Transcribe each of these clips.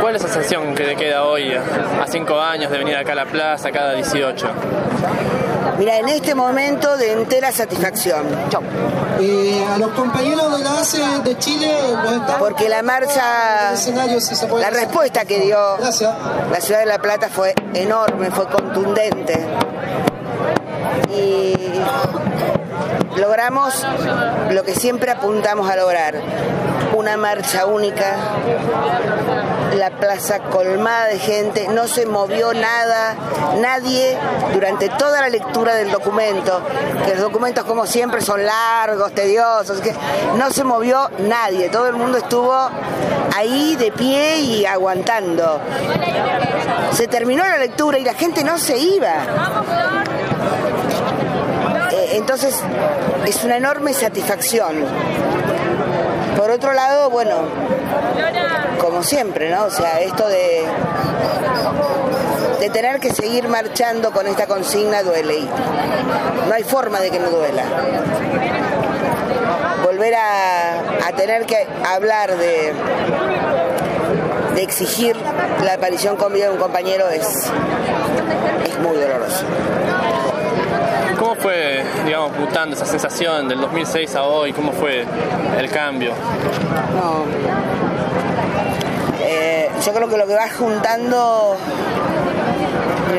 ¿cuál es la sensación que te queda hoy, a cinco años de venir acá a la plaza, cada 18? Mira, en este momento de entera satisfacción. Eh, a los compañeros de la ACE de Chile, porque la marcha, la respuesta que dio la ciudad de La Plata fue enorme, fue contundente. Logramos lo que siempre apuntamos a lograr, una marcha única, la plaza colmada de gente, no se movió nada, nadie durante toda la lectura del documento, que los documentos como siempre son largos, tediosos, que no se movió nadie, todo el mundo estuvo ahí de pie y aguantando. Se terminó la lectura y la gente no se iba. Entonces es una enorme satisfacción por otro lado, bueno, como siempre, ¿no? O sea, esto de, de tener que seguir marchando con esta consigna duele y no hay forma de que no duela. Volver a, tener que hablar de, de exigir la aparición con vida de un compañero es, es muy doloroso. ¿Cómo fue, digamos, mutando esa sensación del 2006 a hoy? ¿Cómo fue el cambio? No. Eh, yo creo que lo que va juntando.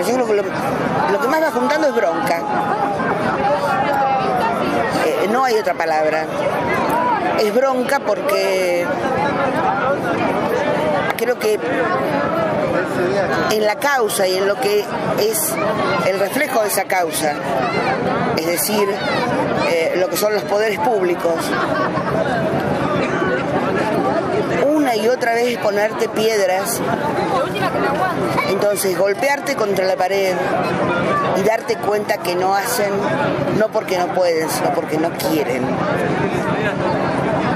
Yo creo que lo, que más va juntando es bronca. Eh, no hay otra palabra. Es bronca porque creo que en la causa y en lo que es el reflejo de esa causa, es decir, eh, lo que son los poderes públicos, una y otra vez ponerte piedras, entonces golpearte contra la pared y darte cuenta que no hacen, no porque no pueden, sino porque no quieren.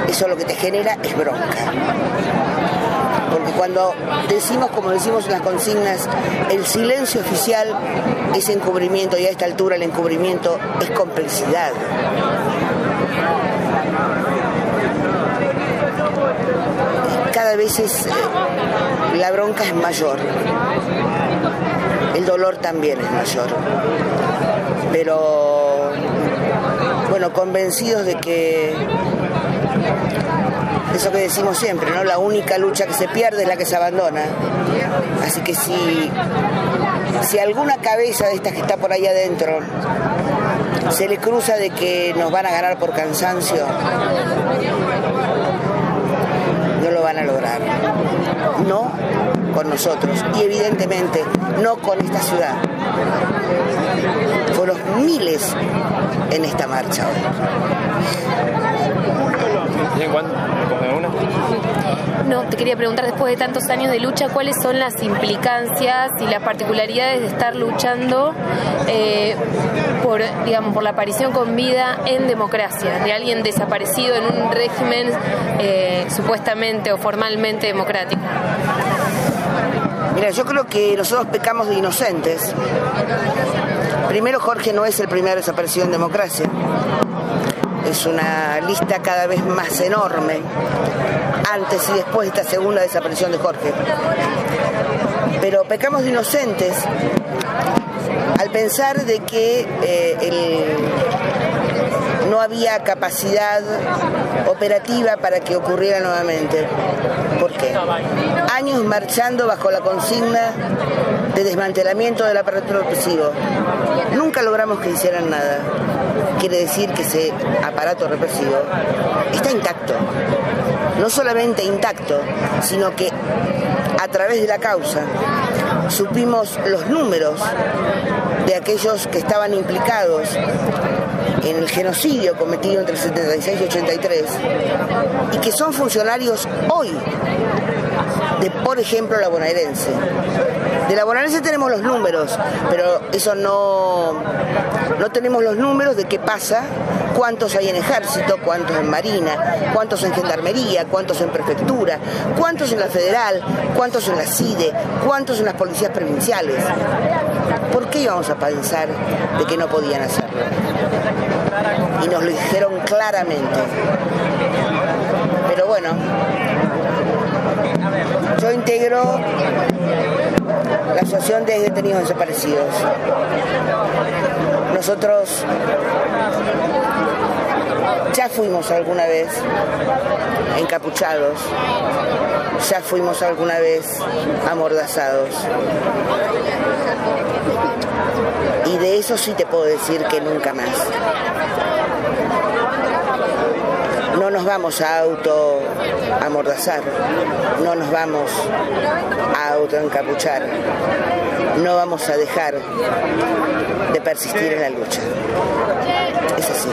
Eso lo que te genera es bronca porque cuando decimos, como decimos en las consignas, el silencio oficial es encubrimiento y a esta altura el encubrimiento es complicidad. Cada vez es, eh, la bronca es mayor, el dolor también es mayor, pero bueno, convencidos de que eso que decimos siempre, ¿no? La única lucha que se pierde es la que se abandona. Así que si, si alguna cabeza de estas que está por ahí adentro se le cruza de que nos van a ganar por cansancio, no lo van a lograr. No con nosotros y evidentemente no con esta ciudad. Fueron miles en esta marcha hoy. Te quería preguntar después de tantos años de lucha, ¿cuáles son las implicancias y las particularidades de estar luchando eh, por, digamos, por la aparición con vida en democracia, de alguien desaparecido en un régimen eh, supuestamente o formalmente democrático? Mira, yo creo que nosotros pecamos de inocentes. Primero, Jorge no es el primer desaparecido en democracia es una lista cada vez más enorme, antes y después de esta segunda desaparición de Jorge. Pero pecamos de inocentes al pensar de que eh, no había capacidad operativa para que ocurriera nuevamente. ¿Por qué? Años marchando bajo la consigna de desmantelamiento del aparato represivo. Nunca logramos que hicieran nada quiere decir que ese aparato represivo está intacto. No solamente intacto, sino que a través de la causa supimos los números de aquellos que estaban implicados en el genocidio cometido entre el 76 y 83 y que son funcionarios hoy de, por ejemplo, la bonaerense. De la bonaerense tenemos los números, pero eso no, no tenemos los números de qué pasa, cuántos hay en ejército, cuántos en marina, cuántos en gendarmería, cuántos en prefectura, cuántos en la federal, cuántos en la CIDE, cuántos en las policías provinciales. ¿Por qué íbamos a pensar de que no podían hacerlo? Y nos lo dijeron claramente. Pero bueno, yo integró la Asociación de Detenidos Desaparecidos. Nosotros ya fuimos alguna vez encapuchados, ya fuimos alguna vez amordazados. De eso sí te puedo decir que nunca más. No nos vamos a auto amordazar, no nos vamos a auto encapuchar, no vamos a dejar de persistir en la lucha. Es así.